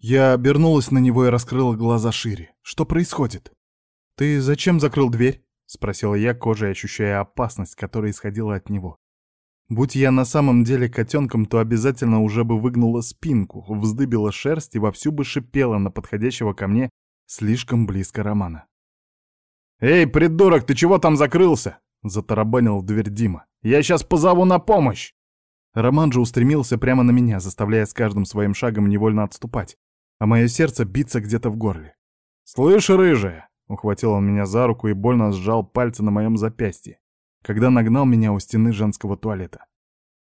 Я обернулась на него и раскрыла глаза шире. Что происходит? «Ты зачем закрыл дверь?» — спросила я, кожей ощущая опасность, которая исходила от него. Будь я на самом деле котенком, то обязательно уже бы выгнула спинку, вздыбила шерсть и вовсю бы шипела на подходящего ко мне слишком близко Романа. «Эй, придурок, ты чего там закрылся?» — затарабанил в дверь Дима. «Я сейчас позову на помощь!» Роман же устремился прямо на меня, заставляя с каждым своим шагом невольно отступать, а мое сердце биться где-то в горле. «Слышь, рыжая!» — ухватил он меня за руку и больно сжал пальцы на моем запястье, когда нагнал меня у стены женского туалета.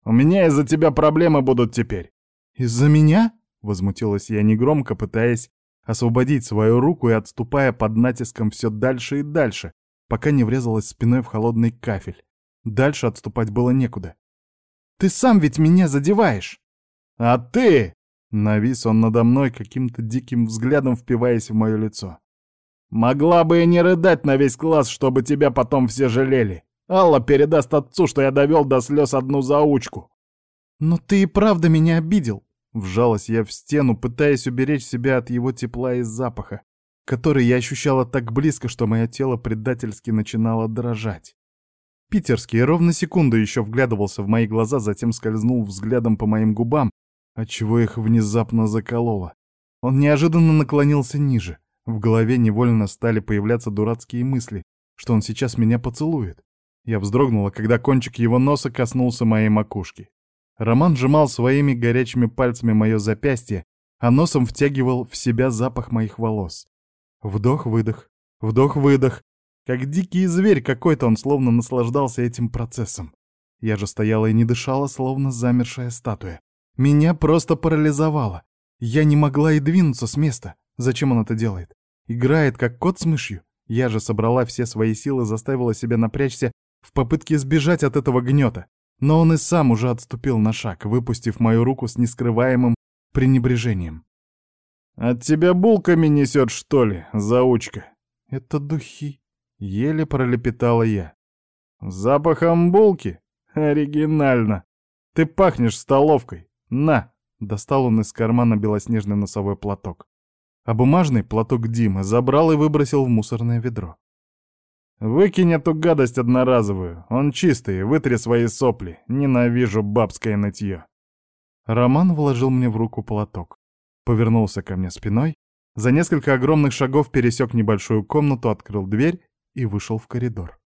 «У меня из-за тебя проблемы будут теперь!» «Из-за меня?» — возмутилась я негромко, пытаясь освободить свою руку и отступая под натиском все дальше и дальше, пока не врезалась спиной в холодный кафель. Дальше отступать было некуда. «Ты сам ведь меня задеваешь!» «А ты!» — навис он надо мной каким-то диким взглядом, впиваясь в мое лицо. «Могла бы и не рыдать на весь класс, чтобы тебя потом все жалели. Алла передаст отцу, что я довел до слез одну заучку». «Но ты и правда меня обидел!» Вжалась я в стену, пытаясь уберечь себя от его тепла и запаха, который я ощущала так близко, что мое тело предательски начинало дрожать. Питерский ровно секунду еще вглядывался в мои глаза, затем скользнул взглядом по моим губам, отчего их внезапно закололо. Он неожиданно наклонился ниже. В голове невольно стали появляться дурацкие мысли, что он сейчас меня поцелует. Я вздрогнула, когда кончик его носа коснулся моей макушки. Роман сжимал своими горячими пальцами мое запястье, а носом втягивал в себя запах моих волос. Вдох-выдох, вдох-выдох. Как дикий зверь какой-то он словно наслаждался этим процессом. Я же стояла и не дышала, словно замершая статуя. Меня просто парализовало. Я не могла и двинуться с места. Зачем он это делает? Играет, как кот с мышью. Я же собрала все свои силы, заставила себя напрячься в попытке сбежать от этого гнета. Но он и сам уже отступил на шаг, выпустив мою руку с нескрываемым пренебрежением. «От тебя булками несет, что ли, заучка?» «Это духи», — еле пролепетала я. «Запахом булки? Оригинально! Ты пахнешь столовкой! На!» Достал он из кармана белоснежный носовой платок. А бумажный платок Димы забрал и выбросил в мусорное ведро. Выкинь эту гадость одноразовую. Он чистый, вытри свои сопли. Ненавижу бабское нытье. Роман вложил мне в руку платок. Повернулся ко мне спиной, за несколько огромных шагов пересек небольшую комнату, открыл дверь и вышел в коридор.